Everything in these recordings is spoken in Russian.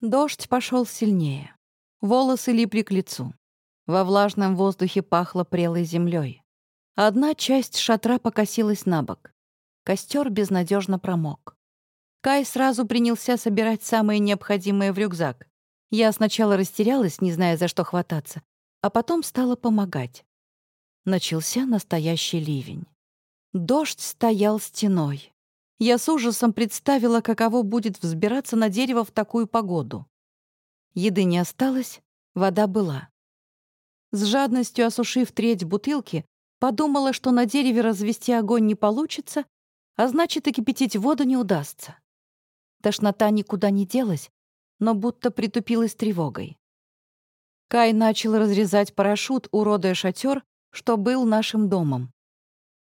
Дождь пошел сильнее. Волосы липли к лицу. Во влажном воздухе пахло прелой землей. Одна часть шатра покосилась на бок. Костер безнадежно промок. Кай сразу принялся собирать самое необходимое в рюкзак. Я сначала растерялась, не зная, за что хвататься, а потом стала помогать. Начался настоящий ливень. Дождь стоял стеной. Я с ужасом представила, каково будет взбираться на дерево в такую погоду. Еды не осталось, вода была. С жадностью осушив треть бутылки, подумала, что на дереве развести огонь не получится, а значит, и кипятить воду не удастся. Тошнота никуда не делась, но будто притупилась тревогой. Кай начал разрезать парашют, уродуя шатер, что был нашим домом.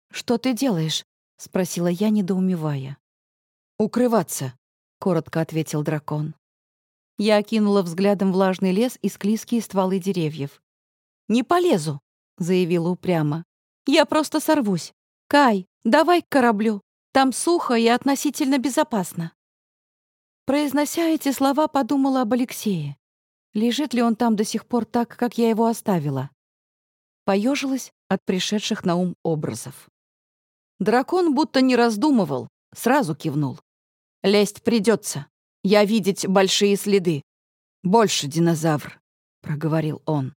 «Что ты делаешь?» — спросила я, недоумевая. «Укрываться», — коротко ответил дракон. Я окинула взглядом влажный лес и склизкие стволы деревьев. «Не полезу», — заявила упрямо. «Я просто сорвусь. Кай, давай к кораблю. Там сухо и относительно безопасно». Произнося эти слова, подумала об Алексее. Лежит ли он там до сих пор так, как я его оставила? Поежилась от пришедших на ум образов. Дракон будто не раздумывал, сразу кивнул. «Лезть придется. Я видеть большие следы. Больше динозавр», — проговорил он.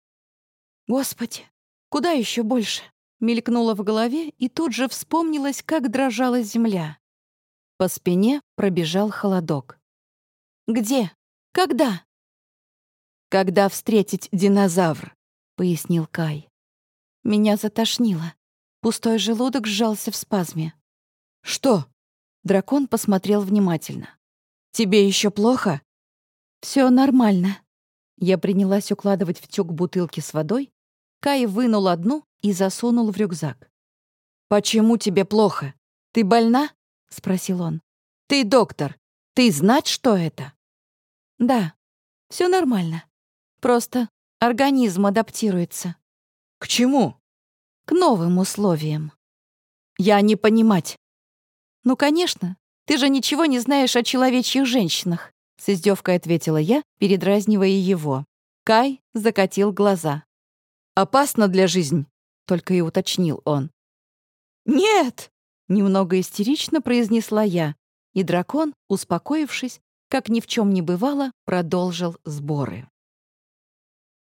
«Господи, куда еще больше?» Мелькнуло в голове, и тут же вспомнилось, как дрожала земля. По спине пробежал холодок. «Где? Когда?» «Когда встретить динозавр», — пояснил Кай. Меня затошнило. Пустой желудок сжался в спазме. «Что?» Дракон посмотрел внимательно. «Тебе еще плохо?» Все нормально». Я принялась укладывать в тюк бутылки с водой. Кай вынул одну и засунул в рюкзак. «Почему тебе плохо? Ты больна?» — спросил он. «Ты доктор. Ты знать, что это?» «Да, все нормально. Просто организм адаптируется». «К чему?» К новым условиям. Я не понимать. Ну, конечно, ты же ничего не знаешь о человечьих женщинах, с издевкой ответила я, передразнивая его. Кай закатил глаза. Опасно для жизни, только и уточнил он. Нет, немного истерично произнесла я, и дракон, успокоившись, как ни в чем не бывало, продолжил сборы.